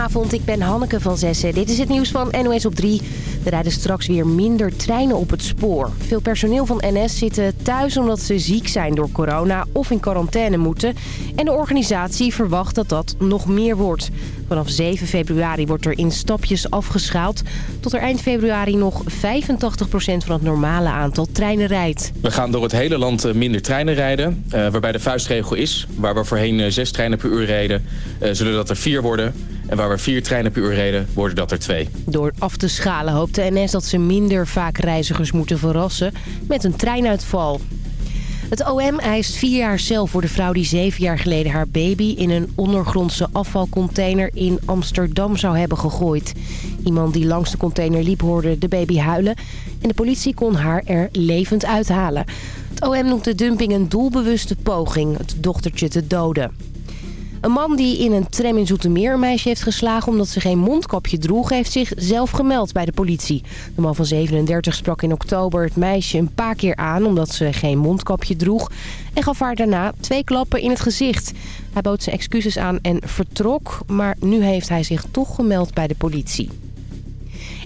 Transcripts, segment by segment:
Goedenavond, ik ben Hanneke van Zessen. Dit is het nieuws van NOS op 3. Er rijden straks weer minder treinen op het spoor. Veel personeel van NS zitten thuis omdat ze ziek zijn door corona of in quarantaine moeten. En de organisatie verwacht dat dat nog meer wordt. Vanaf 7 februari wordt er in stapjes afgeschaald. Tot er eind februari nog 85% van het normale aantal treinen rijdt. We gaan door het hele land eh, minder treinen rijden. Uh, waarbij de vuistregel is, waar we voorheen uh, zes treinen per uur. Uh, zullen dat er vier worden. En waar we vier treinen per uur reden, worden dat er twee. Door af te schalen hoopt de NS dat ze minder vaak reizigers moeten verrassen met een treinuitval. Het OM eist vier jaar cel voor de vrouw die zeven jaar geleden haar baby... in een ondergrondse afvalcontainer in Amsterdam zou hebben gegooid. Iemand die langs de container liep hoorde de baby huilen... en de politie kon haar er levend uithalen. Het OM noemt de dumping een doelbewuste poging het dochtertje te doden. Een man die in een tram in Zoetermeer een meisje heeft geslagen omdat ze geen mondkapje droeg... heeft zich zelf gemeld bij de politie. De man van 37 sprak in oktober het meisje een paar keer aan omdat ze geen mondkapje droeg... en gaf haar daarna twee klappen in het gezicht. Hij bood zijn excuses aan en vertrok, maar nu heeft hij zich toch gemeld bij de politie.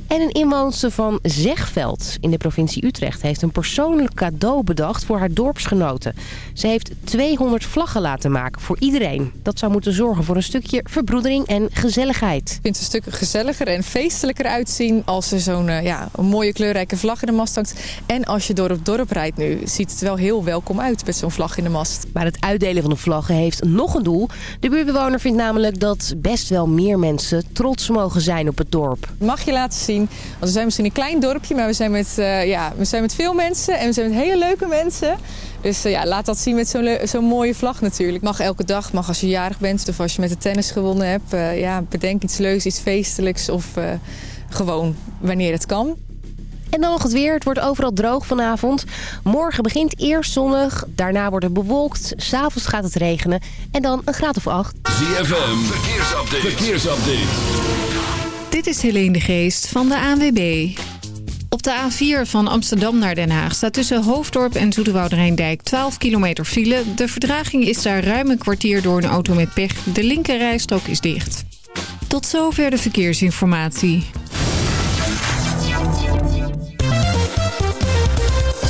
En een inwoonster van Zegveld in de provincie Utrecht heeft een persoonlijk cadeau bedacht voor haar dorpsgenoten. Ze heeft 200 vlaggen laten maken voor iedereen. Dat zou moeten zorgen voor een stukje verbroedering en gezelligheid. Ik vind het een stuk gezelliger en feestelijker uitzien als er zo'n uh, ja, mooie kleurrijke vlag in de mast hangt. En als je door het dorp rijdt nu, ziet het wel heel welkom uit met zo'n vlag in de mast. Maar het uitdelen van de vlaggen heeft nog een doel. De buurtbewoner vindt namelijk dat best wel meer mensen trots mogen zijn op het dorp. Mag je laten zien want we zijn misschien een klein dorpje, maar we zijn met, uh, ja, we zijn met veel mensen en we zijn met hele leuke mensen. Dus uh, ja, laat dat zien met zo'n zo mooie vlag natuurlijk. Mag elke dag, mag als je jarig bent of als je met de tennis gewonnen hebt. Uh, ja, bedenk iets leuks, iets feestelijks of gewoon wanneer het kan. En dan nog het weer. Het wordt overal droog vanavond. Morgen begint eerst zonnig. Daarna wordt het bewolkt. S'avonds gaat het regenen. En dan een graad of acht. ZFM. Verkeersupdate. Verkeersupdate. Dit is Helene de Geest van de ANWB. Op de A4 van Amsterdam naar Den Haag staat tussen Hoofddorp en Zoeterwoude 12 kilometer file. De verdraging is daar ruim een kwartier door een auto met pech. De linkerrijstrook is dicht. Tot zover de verkeersinformatie.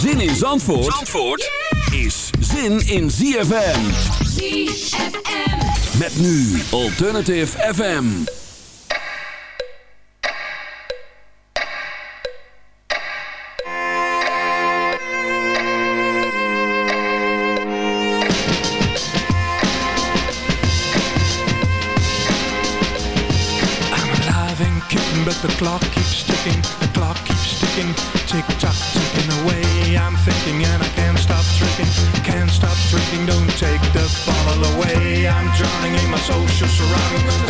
Zin in Zandvoort, Zandvoort is zin in ZFM. ZFM. Met nu Alternative FM. I'm alive and kicking, but the clock keeps ticking. The clock keeps ticking. Tick tock, drowning in my social surrounding.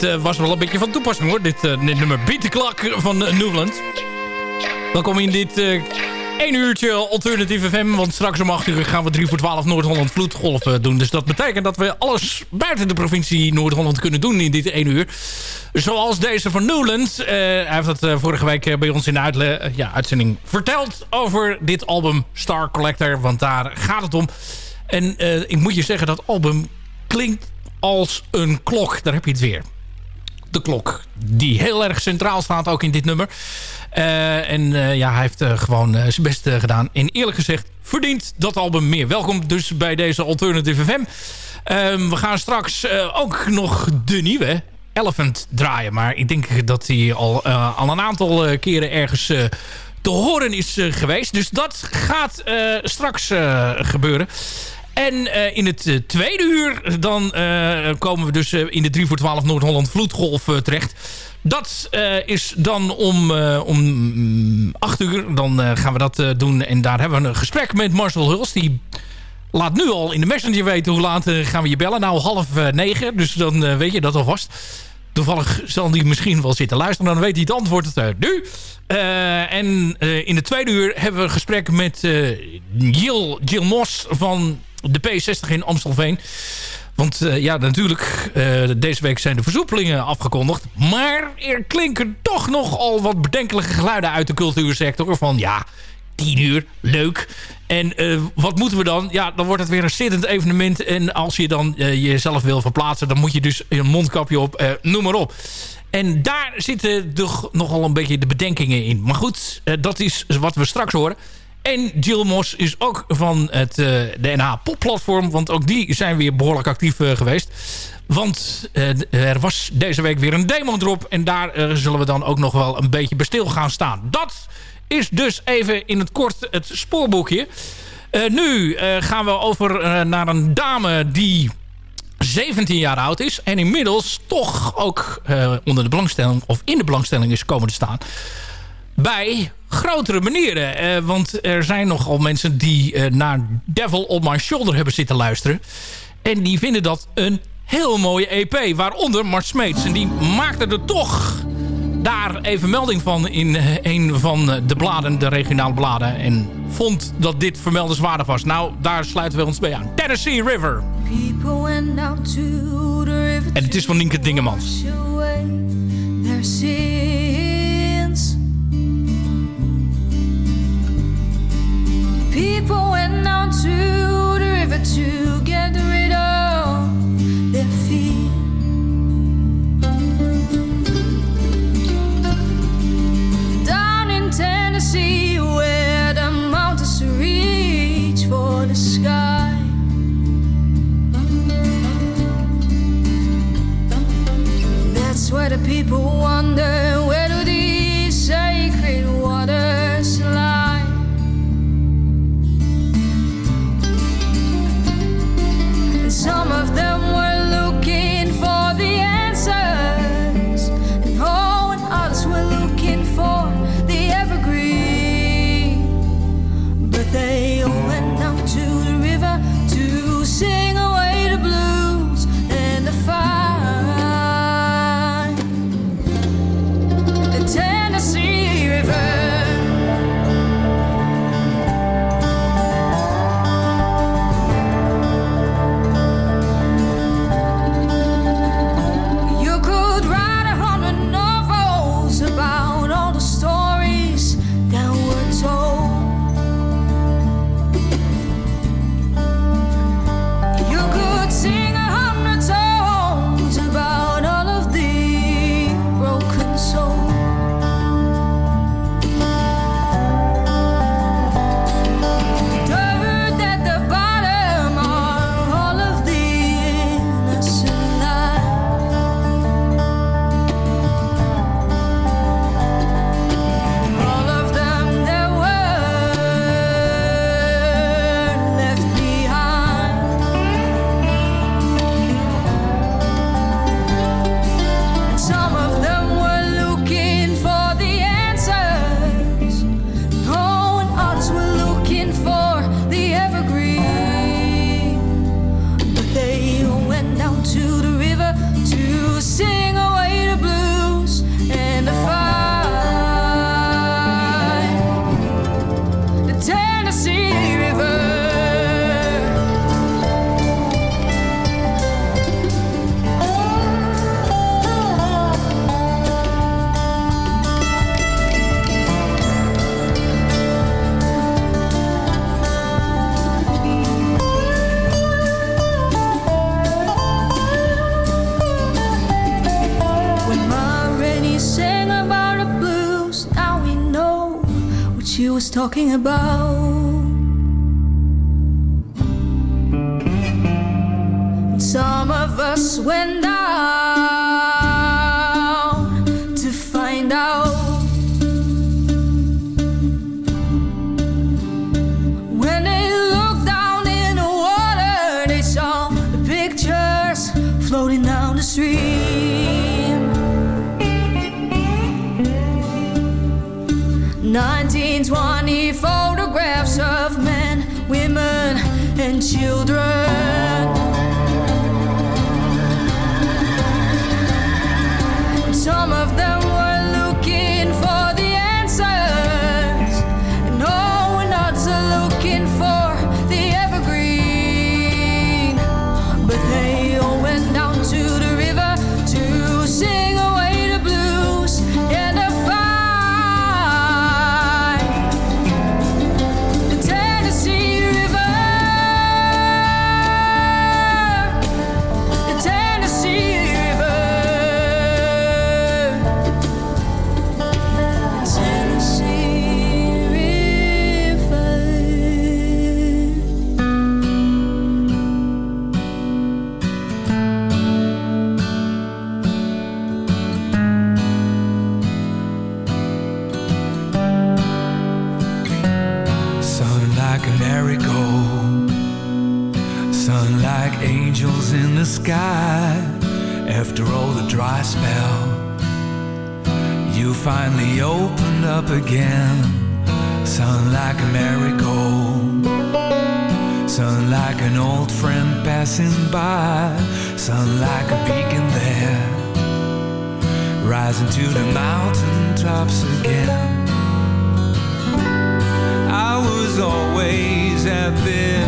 Het eh, was wel een beetje van toepassing hoor. Dit, eh, dit nummer Clock van uh, Newland. Welkom in dit eh 1 uurtje alternatieve FM. Want straks om 8 uur gaan we 3 voor 12 Noord-Holland vloedgolf eh, doen. Dus dat betekent dat we alles buiten de provincie Noord-Holland kunnen doen in dit 1 uur. Zoals deze van Newland. Eh, hij heeft dat eh, vorige week eh, bij ons in de eh, ja, uitzending verteld over dit album Star Collector. Want daar gaat het om. En eh, ik moet je zeggen, dat album klinkt als een klok. Daar heb je het weer. De klok. Die heel erg centraal staat ook in dit nummer. Eh, en eh, ja, hij heeft eh, gewoon zijn best gedaan. En eerlijk gezegd verdient dat album meer. Welkom dus bij deze Alternative FM. Ehm, we gaan straks ook nog de nieuwe Elephant draaien. Maar ik denk dat hij al, al een aantal keren ergens te horen is geweest. Dus dat gaat straks gebeuren. En eh, in het eh, tweede uur dan eh, komen we dus in de 3 voor 12 Noord-Holland vloedgolf terecht. Dat is dan om, om mm, 8 uur. Dan gaan we dat doen. En daar hebben we een gesprek met Marcel Huls. Die laat nu al in de messenger weten hoe laat gaan we je bellen. Nou, half negen. Dus dan weet je dat alvast. Toevallig zal hij misschien wel zitten luisteren. Dan weet hij het antwoord uh, nu. En in de tweede uur hebben we een gesprek met eh Jill, Jill van de P60 in Amstelveen. Want eh, ja, natuurlijk, eh, deze week zijn de versoepelingen afgekondigd. Maar er klinken toch nogal wat bedenkelijke geluiden uit de cultuursector. Van ja, 10 uur, leuk. En eh, wat moeten we dan? Ja, dan wordt het weer een zittend evenement. En als je dan jezelf wil verplaatsen... dan moet je dus een mondkapje op, noem maar op. En daar zitten de, nogal een beetje de bedenkingen in. Maar goed, dat is wat we straks horen. En Jill Mos is ook van het, eh, de NH Pop platform. Want ook die zijn weer behoorlijk actief eh, geweest. Want eh, er was deze week weer een demo drop. En daar zullen we dan ook nog wel een beetje bij stil gaan staan. Dat is dus even in het kort het spoorboekje. Nu gaan we over naar een dame die 17 jaar oud is. En inmiddels toch ook onder de belangstelling of in de belangstelling is komen te staan. Bij grotere manieren. Eh, want er zijn nogal mensen die eh, naar Devil on My Shoulder hebben zitten luisteren. En die vinden dat een heel mooie EP. Waaronder Mart Smeets. En die maakte er toch daar even melding van in eh, een van de bladen, de regionale bladen. En vond dat dit vermeldenswaardig was. Nou, daar sluiten we ons bij aan. Tennessee river En het is van Nienke Dingemans. People went down to the river to get rid of their fear. Down in Tennessee, where the mountains reach for the sky. That's where the people wonder. and children. sky after all the dry spell. You finally opened up again, sun like a miracle. sun like an old friend passing by, sun like a beacon there, rising to the mountain tops again. I was always at this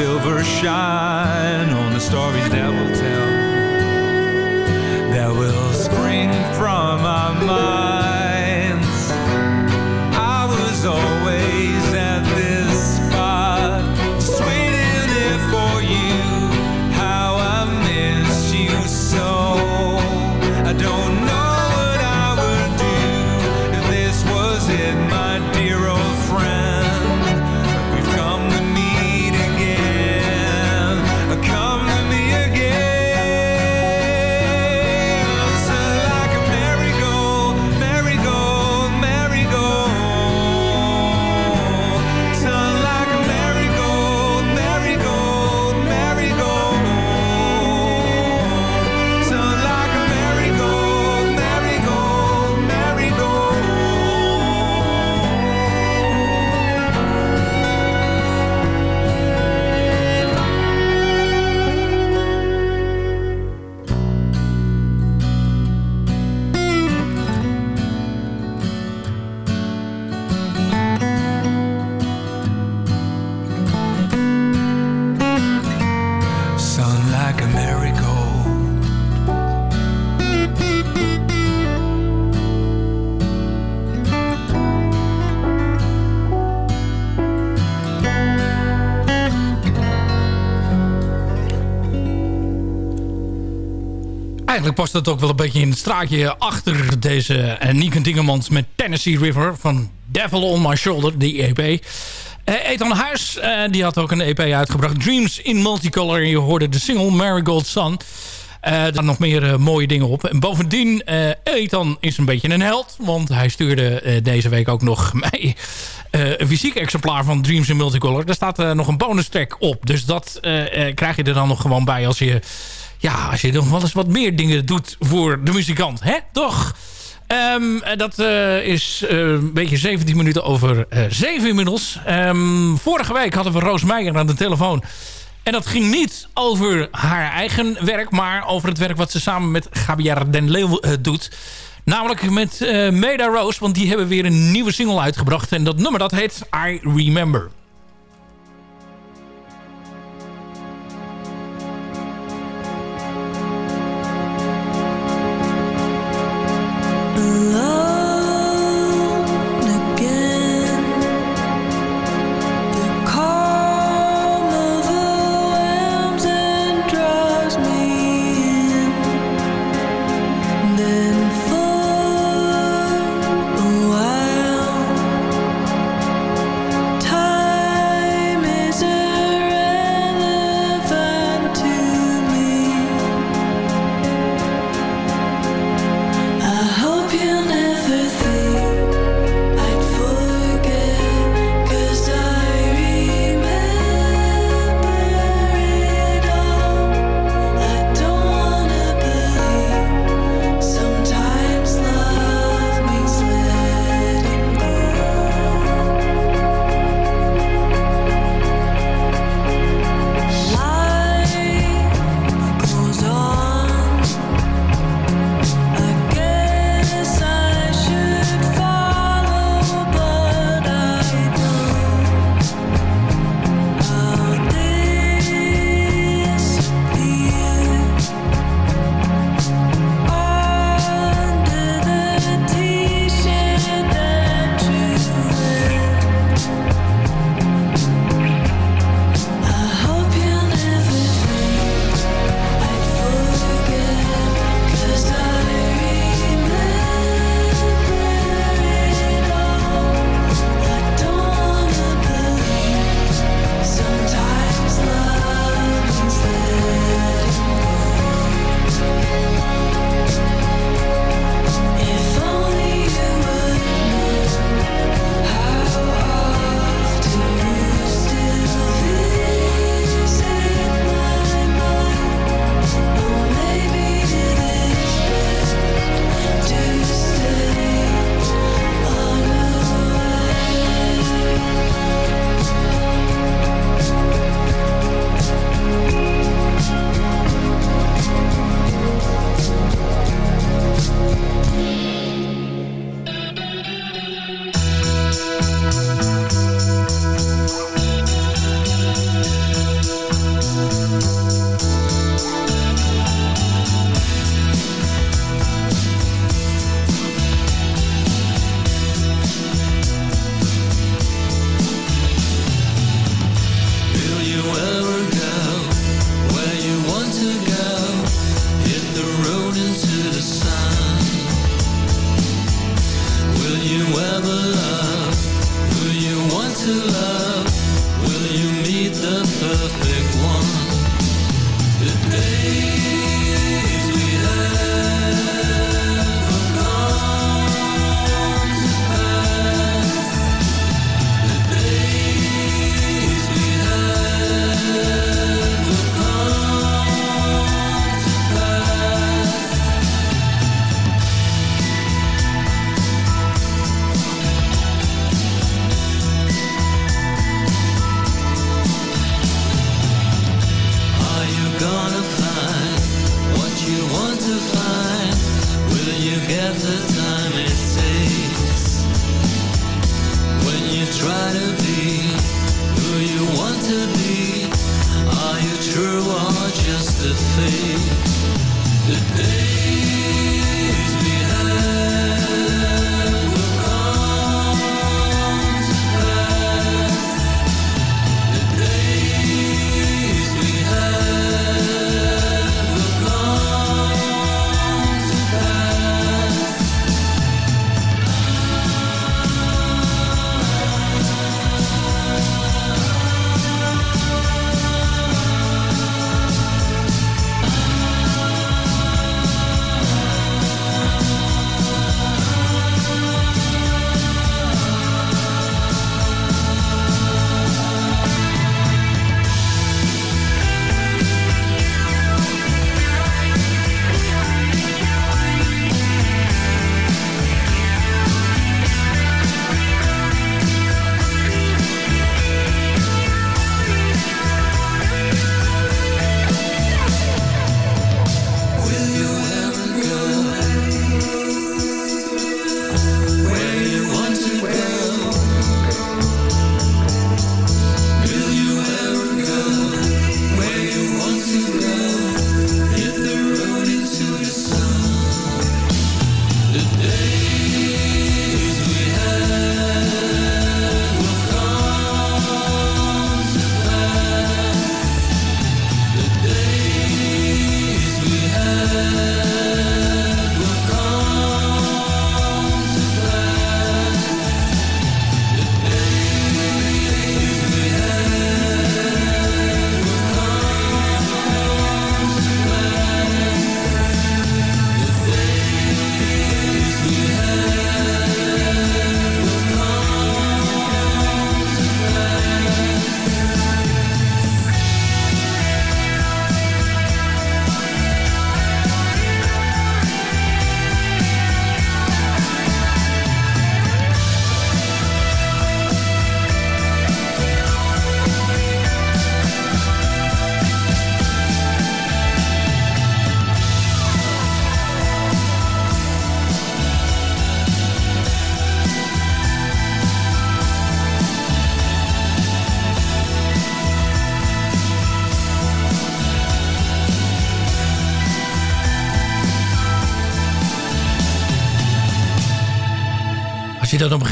silver shine on the stories that past dat ook wel een beetje in het straatje achter deze uh, Nieke Dingemans met Tennessee River van Devil on My Shoulder, die EP. Eh Ethan Huis, eh, die had ook een EP uitgebracht. Dreams in Multicolor. En je hoorde de single Marigold Sun. Eh daar nog meer eh, mooie dingen op. En bovendien, eh Ethan is een beetje een held. Want hij stuurde eh, deze week ook nog mij eh, een fysiek exemplaar van Dreams in Multicolor. Daar staat eh, nog een bonus track op. Dus dat eh, eh, krijg je er dan nog gewoon bij als je... Ja, als je nog wel eens wat meer dingen doet voor de muzikant. Hè? Toch? Ehm, eh, dat eh, is eh, een beetje 17 minuten over eh 7 inmiddels. Ehm, vorige week hadden we Roos Meijer aan de telefoon. En dat ging niet over haar eigen werk... maar over het werk wat ze samen met Gabrielle Den Leeuw doet. Namelijk met Meda Rose, want die hebben weer een nieuwe single uitgebracht. En dat nummer dat heet I Remember.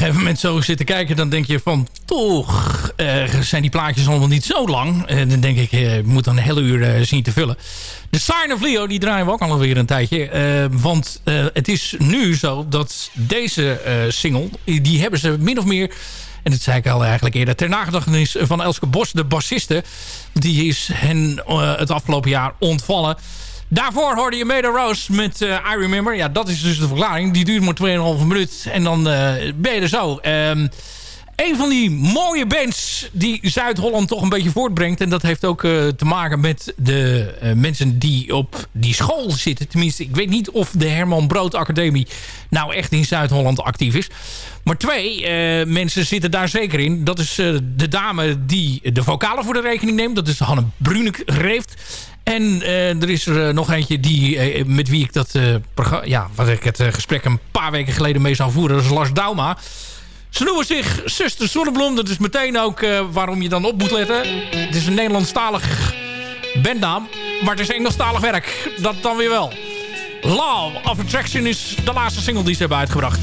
Gegeven moment zo zit te kijken... dan denk je van, toch eh, zijn die plaatjes allemaal niet zo lang. En dan denk ik, eh, ik moet dan een hele uur eh, zien te vullen. De Sign of Leo, die draaien we ook alweer een tijdje. Eh, want eh, het is nu zo dat deze eh, single... die hebben ze min of meer... En dat zei ik al eigenlijk eerder. Ter nagedachtenis van Elske Bos, de bassiste. Die is hen eh, het afgelopen jaar ontvallen. Daarvoor hoorde je Made Rose met eh, I Remember. Ja, dat is dus de verklaring. Die duurt maar 2,5 minuut. En dan eh, ben je er zo. Ehm, een van die mooie bands die Zuid-Holland toch een beetje voortbrengt. En dat heeft ook eh, te maken met de mensen die op die school zitten. Tenminste, ik weet niet of de Herman Brood Academie nou echt in Zuid-Holland actief is. Maar twee mensen zitten daar zeker in. Dat is de dame die de vocalen voor de rekening neemt. Dat is Hanne Brunek-Reeft. En eh, er is er eh, nog eentje die, eh, met wie ik dat ja, wat ik het gesprek een paar weken geleden mee zou voeren. Dat is Lars Dauma. Ze noemen zich Zuster Zonnebloem. Dat is meteen ook waarom je dan op moet letten. Het is een Nederlandstalig bandnaam. Maar het is Engelstalig werk. Dat dan weer wel. Law of Attraction is de laatste single die ze hebben uitgebracht.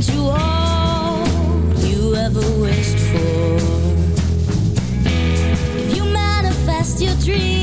given you all you ever wished for. If you manifest your dreams.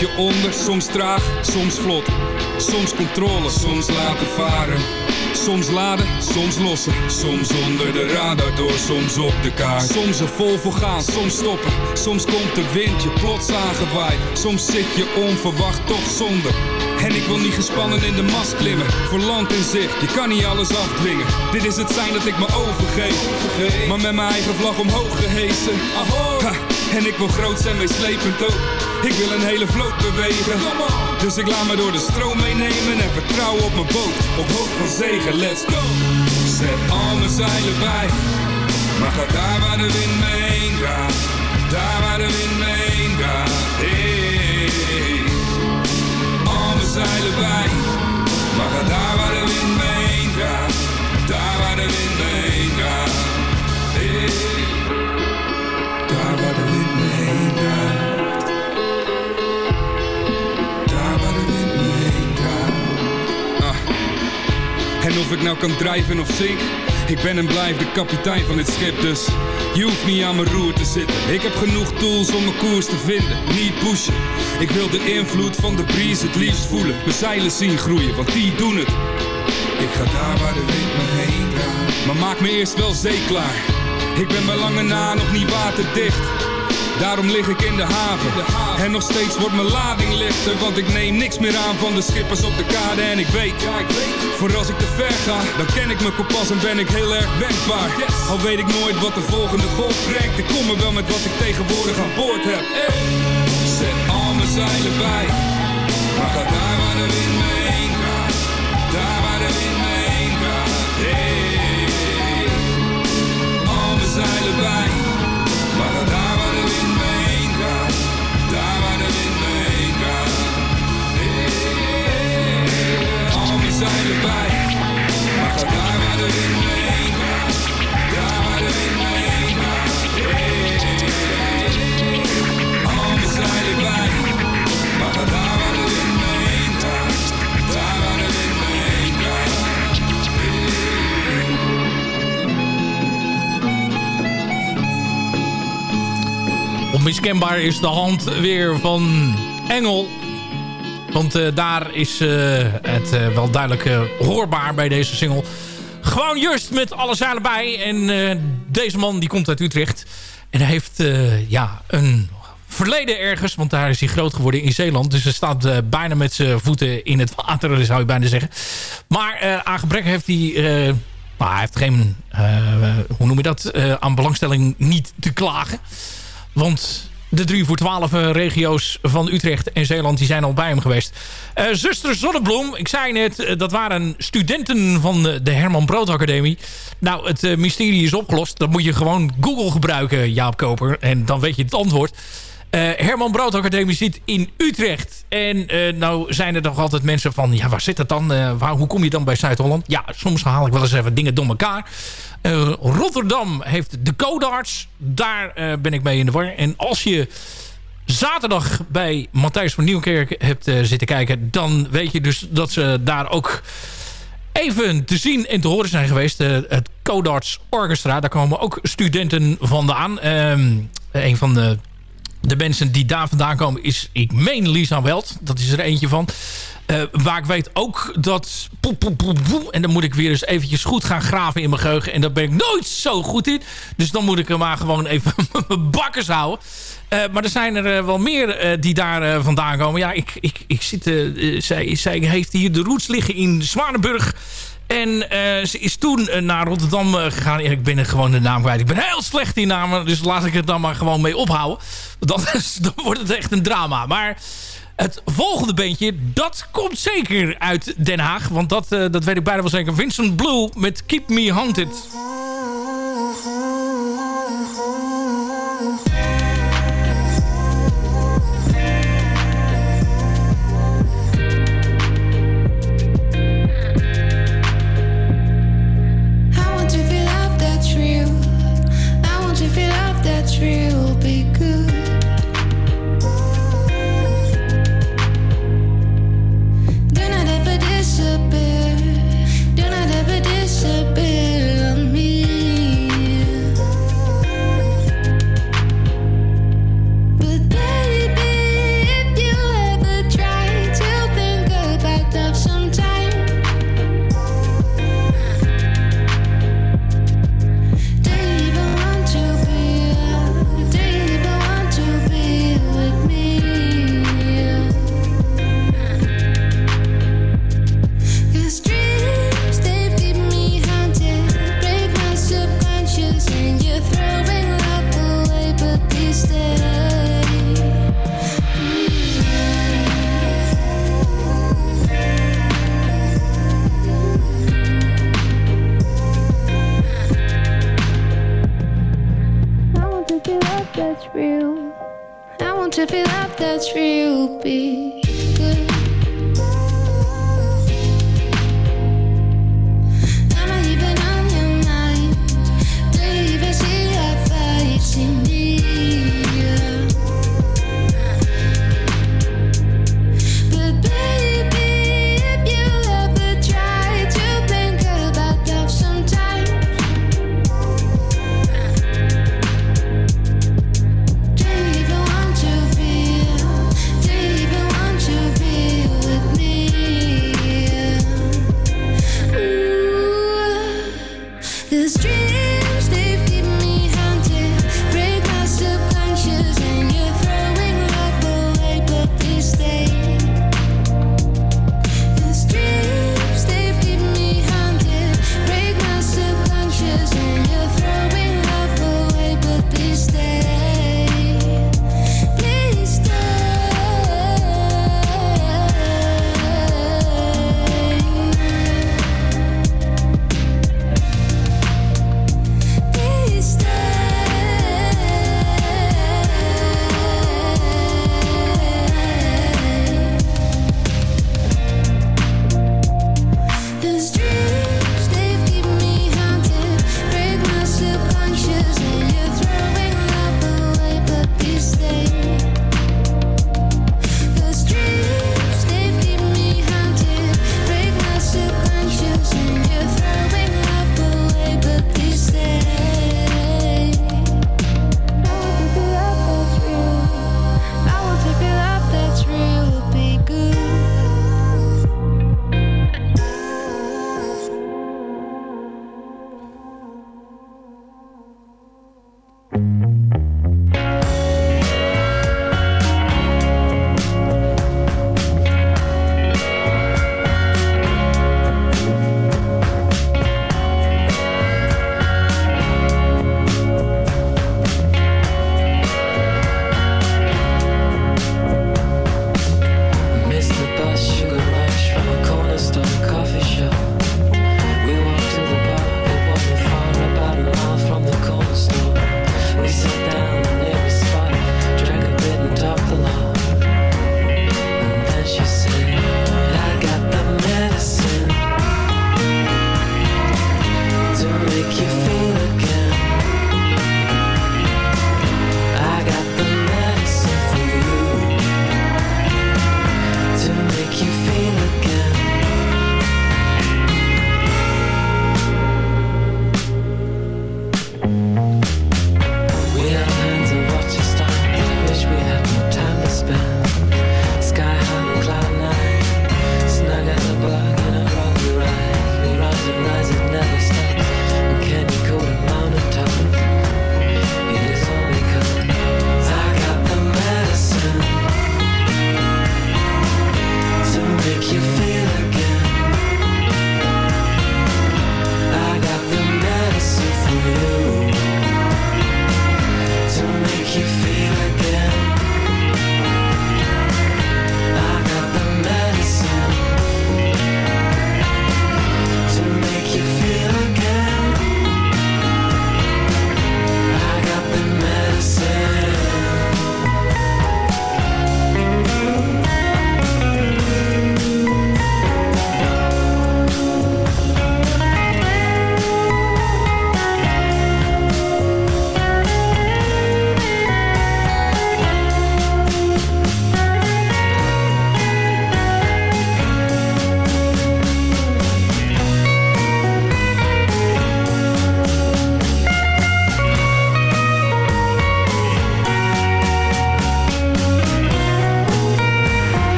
Kopje onder, soms traag, soms vlot. Soms controle, soms laten varen. Soms laden, soms lossen. Soms onder de radar door, soms op de kaart. Soms er vol voor gaan, soms stoppen. Soms komt de wind je plots aangewaaid. Soms zit je onverwacht toch zonder. En ik wil niet gespannen in de mast klimmen. Voor land in zicht, je kan niet alles afdwingen. Dit is het zijn dat ik me overgeef. Maar met mijn eigen vlag omhoog gehesen. Ha, en ik wil groot zijn, meeslepend ook. Ik wil een hele vloot bewegen. Dus ik laat me door de stroom meenemen en vertrouw op mijn boot. Op hoop van zegen, let's go. Zet al mijn zeilen bij. Maar ga daar waar de wind me heen gaat. Daar waar de wind me heen gaat. Hey. Al mijn zeilen bij. Maar ga daar waar de wind me heen gaat. Daar waar de wind me heen gaat. Hey. En of ik nou kan drijven of zink Ik ben en blijf de kapitein van dit schip, dus je hoeft niet aan mijn roer te zitten. Ik heb genoeg tools om mijn koers te vinden, niet pushen. Ik wil de invloed van de breeze het liefst voelen. Mijn zeilen zien groeien, want die doen het. Ik ga daar waar de wind me heen draait. Maar maak me eerst wel zeeklaar. Ik ben bij lange na nog niet waterdicht. Daarom lig ik in de haven. En nog steeds wordt mijn lading lichter. Want ik neem niks meer aan van de schippers op de kade. En ik weet, ja, ik weet. Voor als ik te ver ga, dan ken ik mijn kompas en ben ik heel erg wendbaar. Al weet ik nooit wat de volgende golf brengt. Ik kom er wel met wat ik tegenwoordig aan boord heb. Zet al mijn zeilen bij. Maar ga daar waar de wind me heen Onmiskenbaar is de hand weer van Engel. Want eh, daar is eh, het eh, wel duidelijk hoorbaar bij deze single. Gewoon just met alle zeilen bij. En deze man die komt uit Utrecht. En hij heeft ja, een verleden ergens. Want daar is hij groot geworden in Zeeland. Dus hij staat bijna met zijn voeten in het water, zou je bijna zeggen. Maar aan gebrek heeft hij... maar hij heeft geen, hoe noem je dat, aan belangstelling niet te klagen. Want de 3 voor 12 eh, regio's van Utrecht en Zeeland die zijn al bij hem geweest. Eh, Zuster Zonnebloem, ik zei net, eh, dat waren studenten van de, Herman Brood Academie. Nou, het mysterie is opgelost. Dan moet je gewoon Google gebruiken, Jaap Koper. En dan weet je het antwoord. Eh, Herman Brood Academie zit in Utrecht. En eh, nou zijn er nog altijd mensen van... ja, waar zit het dan? Eh, waar, hoe kom je dan bij Zuid-Holland? Ja, soms haal ik wel eens even dingen door elkaar. Rotterdam heeft de Codarts. Daar ben ik mee in de war. En als je zaterdag bij Matthijs van Nieuwkerk hebt zitten kijken... dan weet je dus dat ze daar ook even te zien en te horen zijn geweest. Het Codarts Orchestra. Daar komen ook studenten vandaan. Ehm een van de de mensen die daar vandaan komen is, ik meen Lisa Welt. Dat is er eentje van. Eh, waar ik weet ook dat... en dan moet ik weer eens eventjes goed gaan graven in mijn geheugen. En daar ben ik nooit zo goed in. Dus dan moet ik er maar gewoon even mijn bakkers houden. Eh, maar er zijn er eh, wel meer die daar vandaan komen. Ja, ik, ik, ik zit... zij, zij heeft hier de roots liggen in Zwanenburg. En eh, ze is toen eh, naar Rotterdam eh, gegaan. Ik ben er gewoon de naam kwijt. Ik ben heel slecht in namen. Dus laat ik het dan maar gewoon mee ophouden. Want dan, dan wordt het echt een drama. Maar het volgende beentje, dat komt zeker uit Den Haag. Want dat, dat weet ik bijna wel zeker. Vincent Blue met Keep Me Haunted.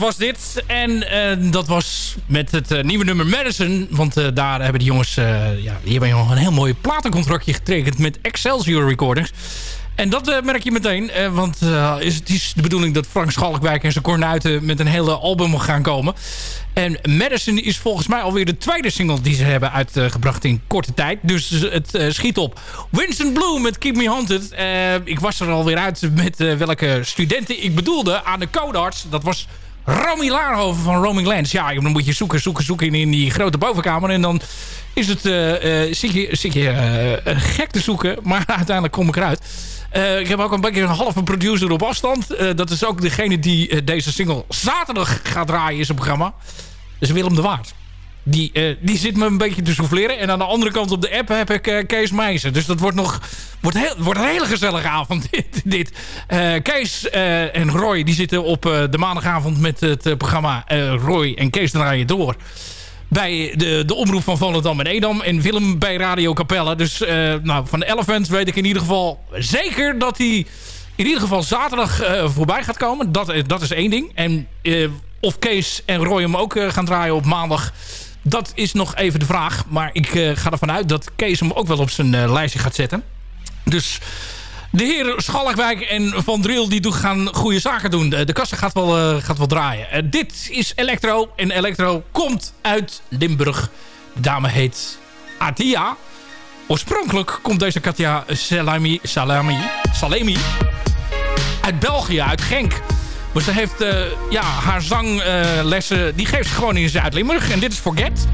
Was dit. En eh, dat was met het eh, nieuwe nummer Madison. Want eh, daar hebben die jongens... ja, die hebben nog een heel mooi platencontractje getekend met Excelsior Recordings. En dat merk je meteen. want is, het is de bedoeling dat Frank Schalkwijk en zijn kornuiten... met een hele album gaan komen. En Madison is volgens mij alweer de tweede single die ze hebben uitgebracht in korte tijd. Dus het schiet op. Winston Bloom met Keep Me Haunted. Ik was er alweer uit met welke studenten ik bedoelde aan de codarts. Dat was Romy Laarhoven van Roaming Lands. Ja, dan moet je zoeken, zoeken, zoeken in, die grote bovenkamer. En dan is het, eh, zit je, je eh, gek te zoeken. Maar uiteindelijk kom ik eruit. Ik heb ook een beetje een halve producer op afstand. Dat is ook degene die deze single zaterdag gaat draaien in zijn programma. Dat is Willem de Waard. Die, eh, die zit me een beetje te souffleren. En aan de andere kant op de app heb ik eh, Kees Meijzen. Dus dat wordt nog wordt heel, wordt een hele gezellige avond. Dit, dit. Eh, Kees en Roy die zitten op de maandagavond met het programma Roy en Kees draaien door. Bij de, de omroep van Volendam en Edam. En Willem bij Radio Capelle. Dus nou, van de Elephant weet ik in ieder geval zeker dat hij in ieder geval zaterdag voorbij gaat komen. Dat, dat is één ding. En of Kees en Roy hem ook gaan draaien op maandag... Dat is nog even de vraag. Maar ik eh, ga ervan uit dat Kees hem ook wel op zijn eh, lijstje gaat zetten. Dus de heren Schalkwijk en Van Driel die doen- gaan goede zaken doen. De, de kassa gaat wel, eh, gaat wel draaien. Eh, dit is Electro. En Electro komt uit Limburg. De dame heet Atia. Oorspronkelijk komt deze Katja Salami, Salami, Salemi uit België, uit Genk. Maar ze heeft eh, ja, haar zanglessen, die geeft ze gewoon in Zuid-Limburg. En dit is Forget.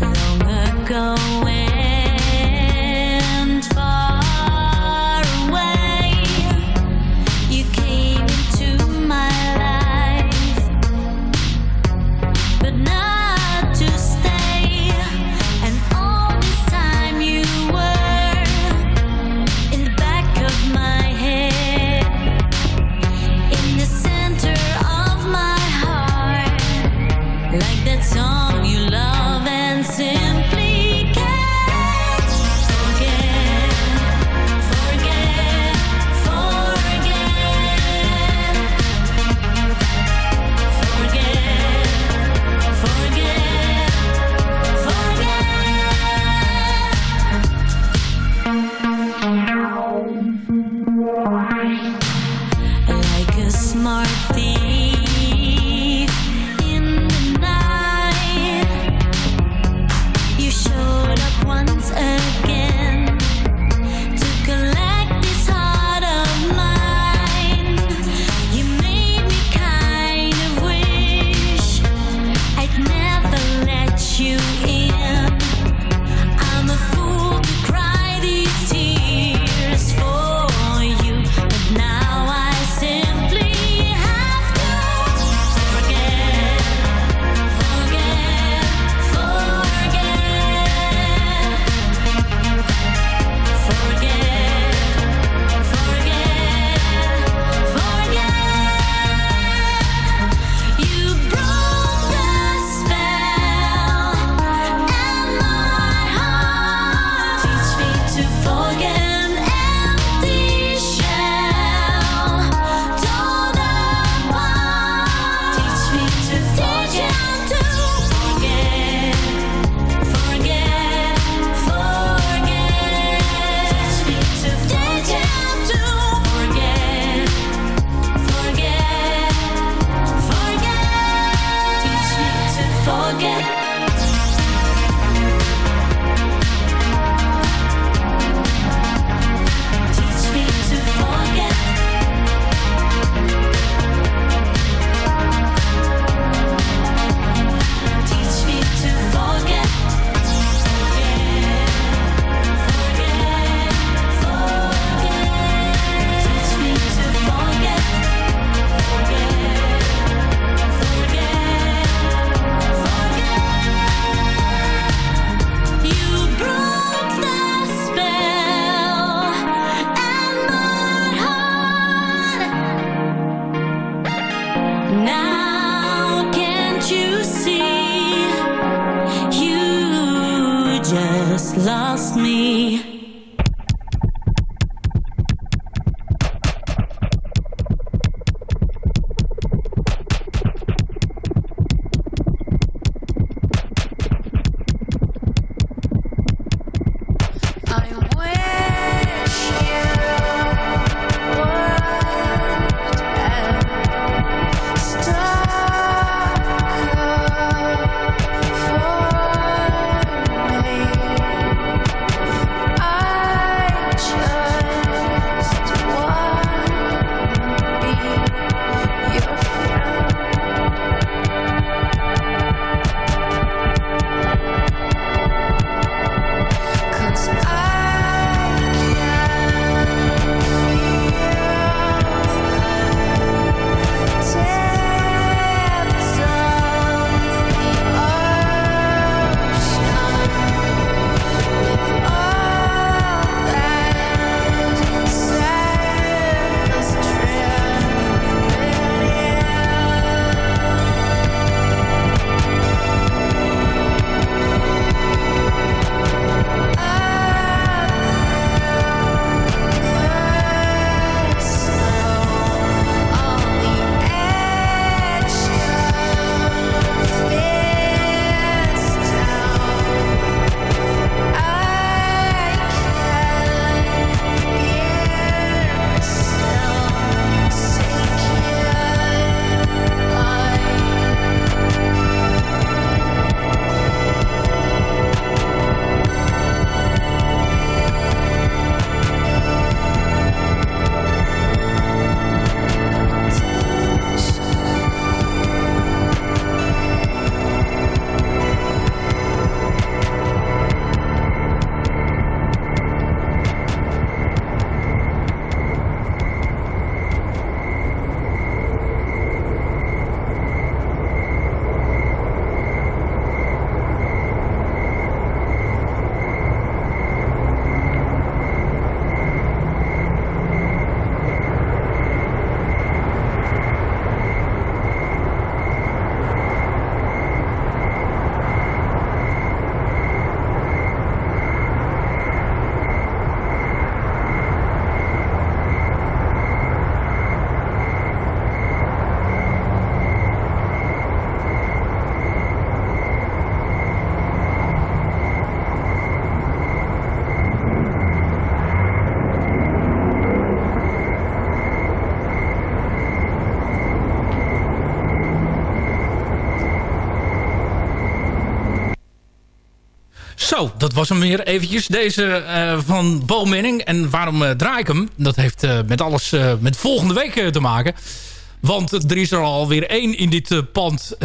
Was hem weer eventjes. Deze eh, van Bo. En waarom eh, draai ik hem? Dat heeft eh, met alles met volgende week te maken. Want er is er alweer één in dit pand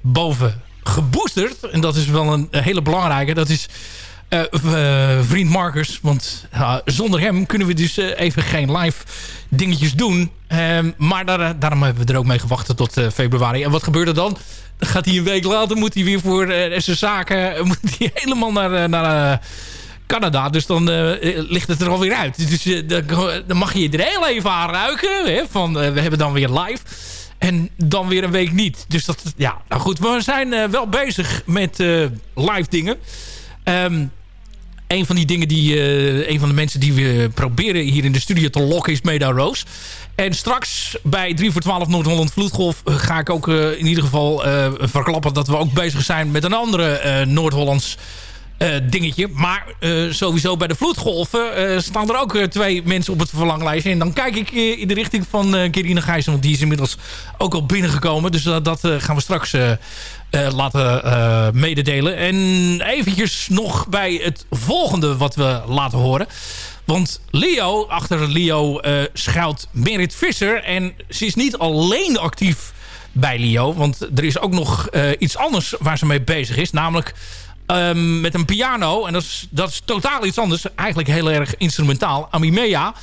boven geboosterd. En dat is wel een, hele belangrijke. Dat is vriend Marcus. Want zonder hem kunnen we dus eh, even geen live dingetjes doen. Ehm, maar daar, eh, daarom hebben we er ook mee gewacht tot eh, februari. En wat gebeurt er dan? Gaat hij een week later, moet hij weer voor eh, zijn zaken... eh, moet hij helemaal naar, eh, naar eh, Canada. Dus dan eh, ligt het er alweer uit. Dus eh, dan, mag je er heel even aan ruiken. Hè, van, eh, we hebben dan weer live. En dan weer een week niet. Dus dat, ja, nou goed. We zijn eh, wel bezig met eh, live dingen. Ehm, een van die dingen die... eh, een van de mensen die we proberen hier in de studio te lokken is Meda Roos. En straks bij 3 voor 12 Noord-Holland Vloedgolf... eh, ga ik ook eh, in ieder geval verklappen... dat we ook bezig zijn met een andere Noord-Hollands dingetje. Maar sowieso bij de vloedgolven staan er ook twee mensen op het verlanglijstje. En dan kijk ik in de richting van Kirine Gijzen. Want die is inmiddels ook al binnengekomen. Dus dat, gaan we straks laten eh, mededelen. En eventjes nog bij het volgende wat we laten horen. Want Leo, achter Leo eh, schuilt Merit Visser. En ze is niet alleen actief bij Leo. Want er is ook nog eh, iets anders waar ze mee bezig is. Namelijk ehm, met een piano. En dat is, dat is totaal iets anders. Eigenlijk heel erg instrumentaal. Amimea.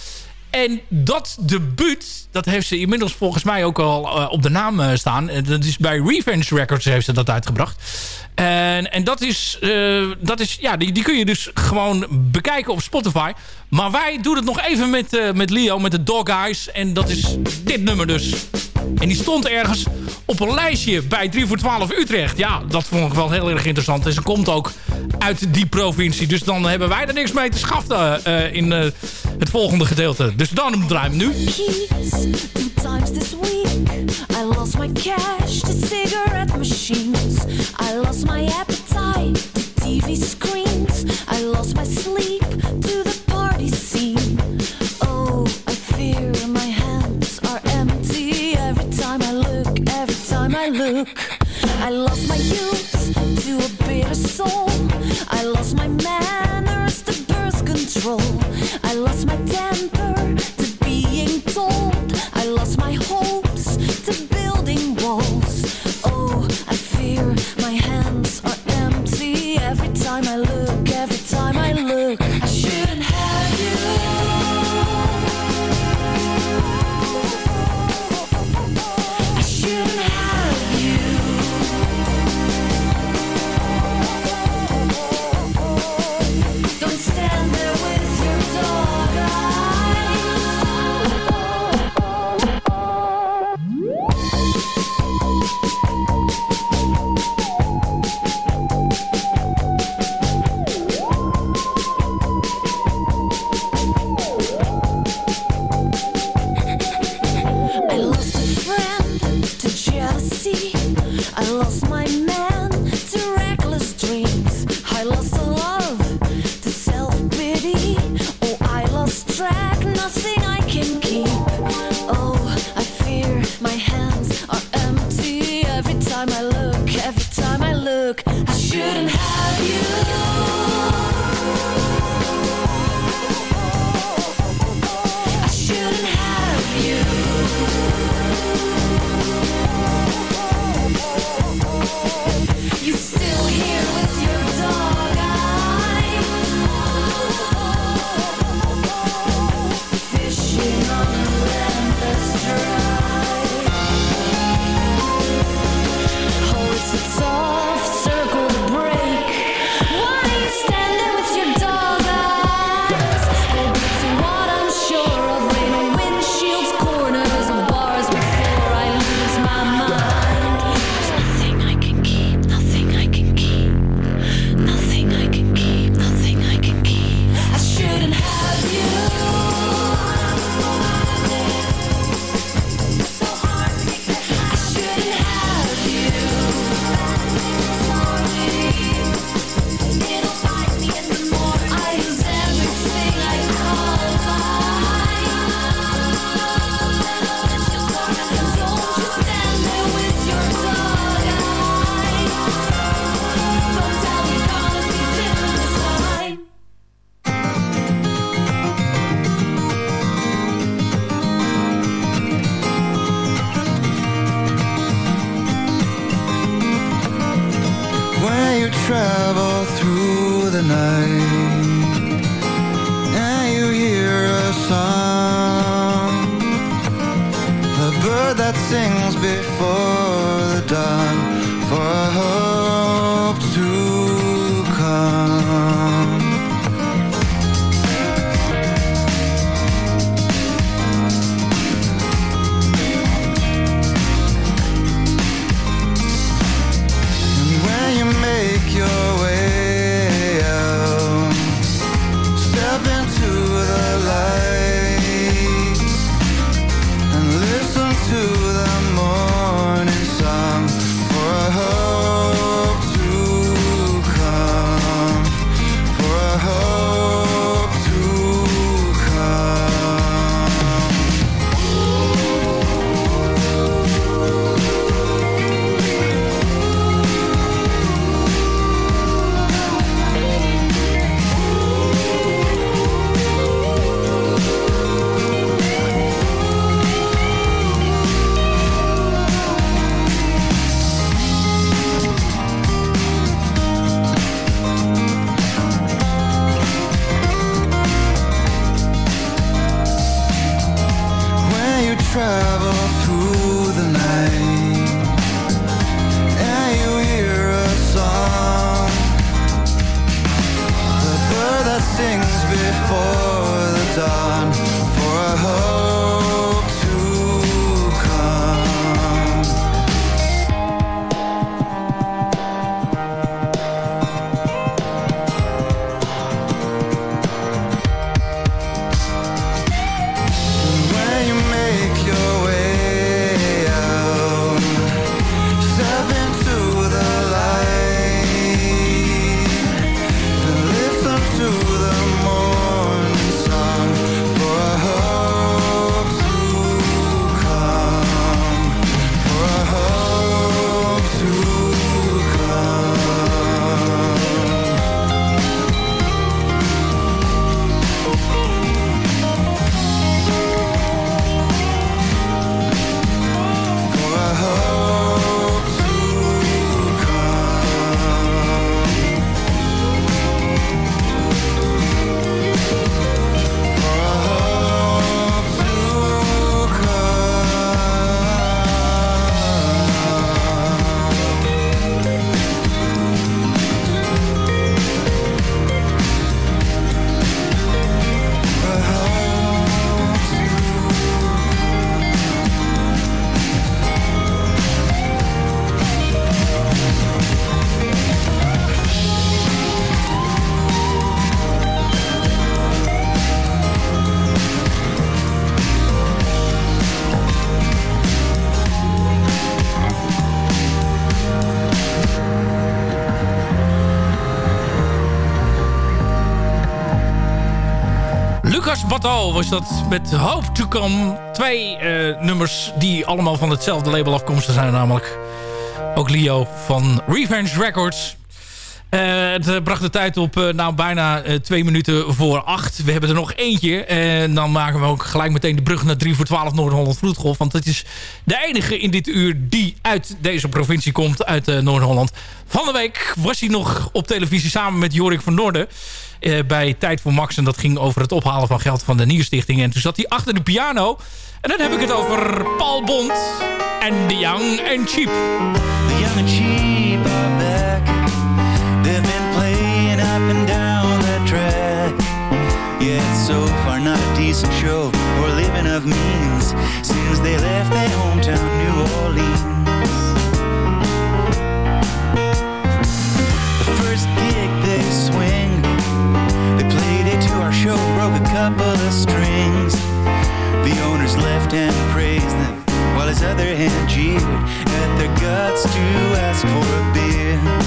En dat debuut, dat heeft ze inmiddels volgens mij ook al eh, op de naam eh, staan. En dat is bij Revenge Records heeft ze dat uitgebracht. En, en dat is, eh, dat is ja, die, die kun je dus gewoon bekijken op Spotify. Maar wij doen het nog even met, eh, met Leo, met de Dog Eyes. En dat is dit nummer dus. En die stond ergens op een lijstje bij 3 voor 12 Utrecht. Ja, dat vond ik wel heel erg interessant. En ze komt ook uit die provincie. Dus dan hebben wij er niks mee te schaften eh, in het volgende gedeelte. Dus dan draaien we nu. two times this week. I lost my cash cigarette machines. I lost my appetite to TV screens. I lost my sleep to the party scene. Oh, I fear my hands are empty every time I look, every time I look. I lost my youth to a bitter soul. Was dat met Hope to Come. Twee eh, nummers die allemaal van hetzelfde label afkomstig zijn. Namelijk ook Leo van Revenge Records. Eh, het eh, bracht de tijd op eh, nou, bijna twee minuten voor acht. We hebben er nog eentje. En dan maken we ook gelijk meteen de brug naar 3 voor 12 Noord-Holland Vloedgolf. Want het is de enige in dit uur die uit deze provincie komt. Uit Noord-Holland. Van de week was hij nog op televisie samen met Jorik van Noorden. bij Tijd voor Max. En dat ging over het ophalen van geld van de Nierstichting. En toen zat hij achter de piano. En dan heb ik het over Paul Bond en The Young and Cheap. The young and cheap back. Playing up and down the track. It's so far not a decent show or living of means since they left their hometown, New Orleans. The first gig they swing, they played it to our show, broke a couple of strings. The owner's left hand praised them while his other hand jeered at their guts to ask for a beer.